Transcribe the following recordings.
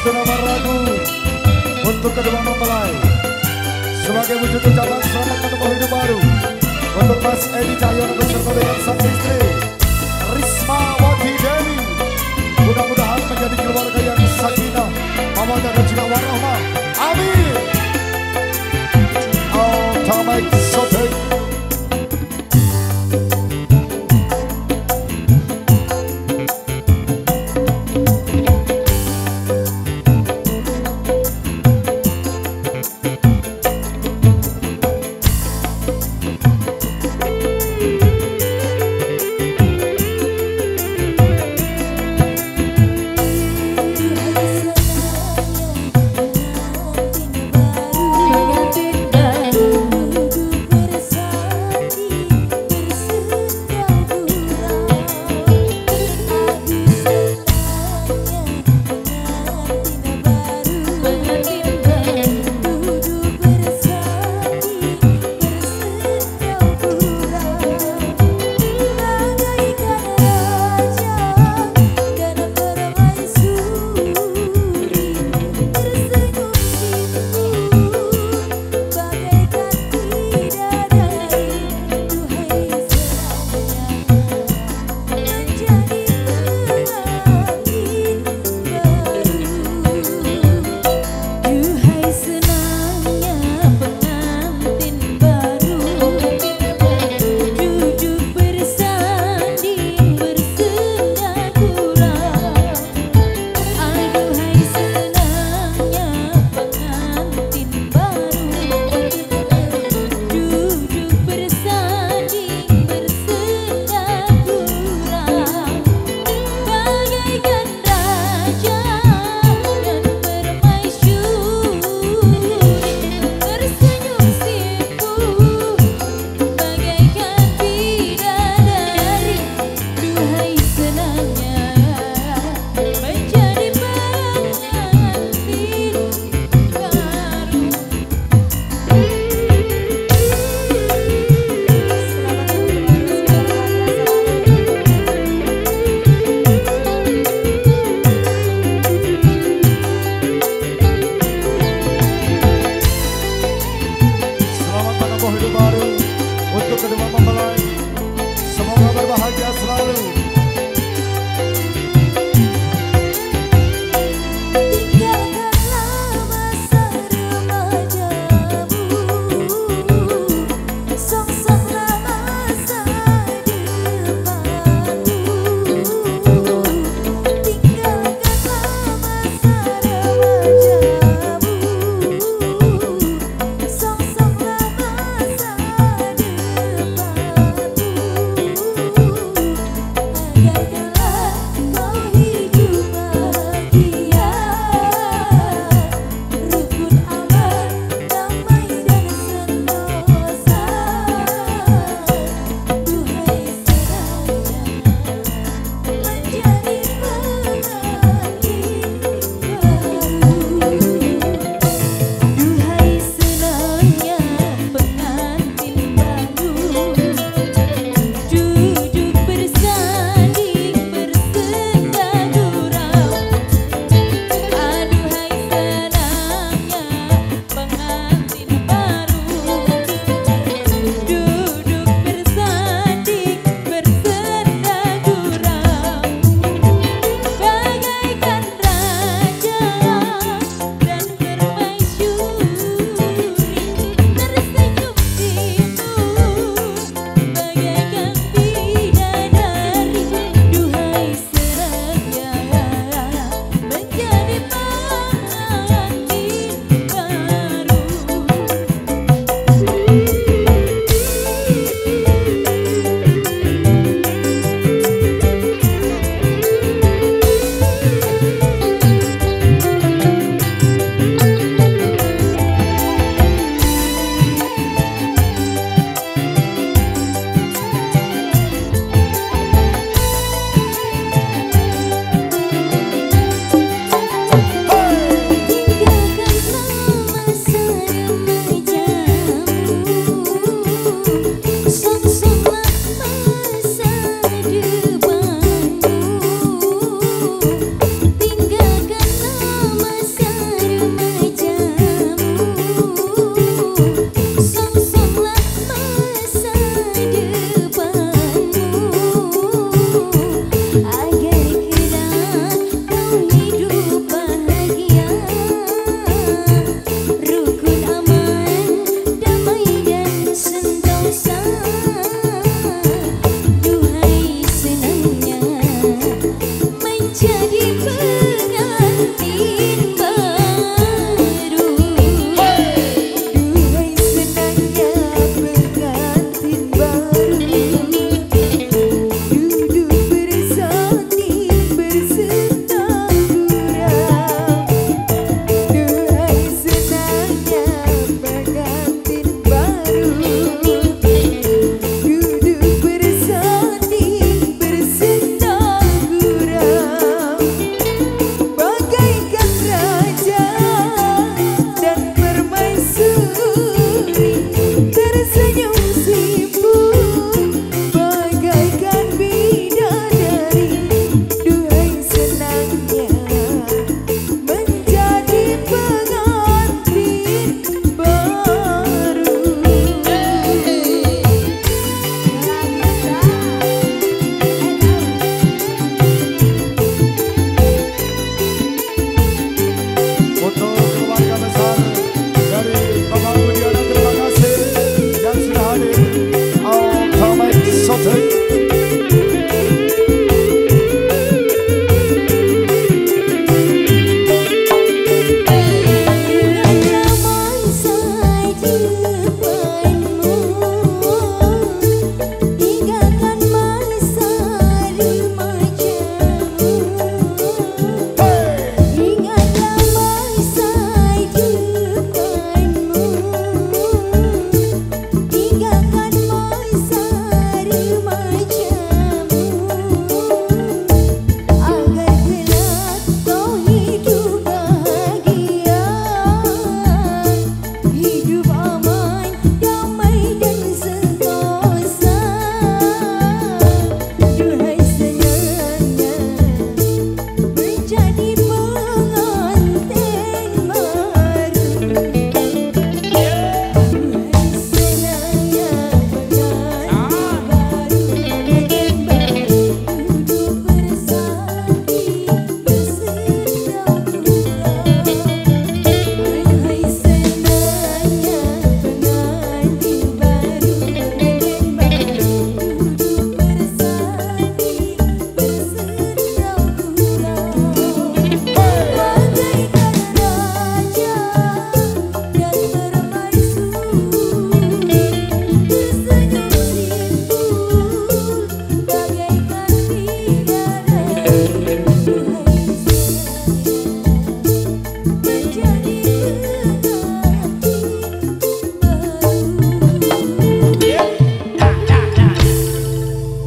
Satu nomor lagu untuk kedua mempelai. Sebagai wujud ucapan selamat ketemu hidup baru untuk Mas Edi Cahyono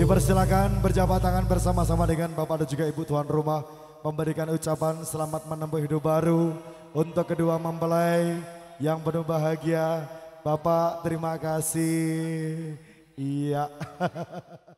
Dipersilakan berjabat tangan bersama-sama dengan Bapak dan juga Ibu Tuan Rumah memberikan ucapan selamat menempuh hidup baru untuk kedua mempelai yang penuh bahagia. Bapak terima kasih. Iya.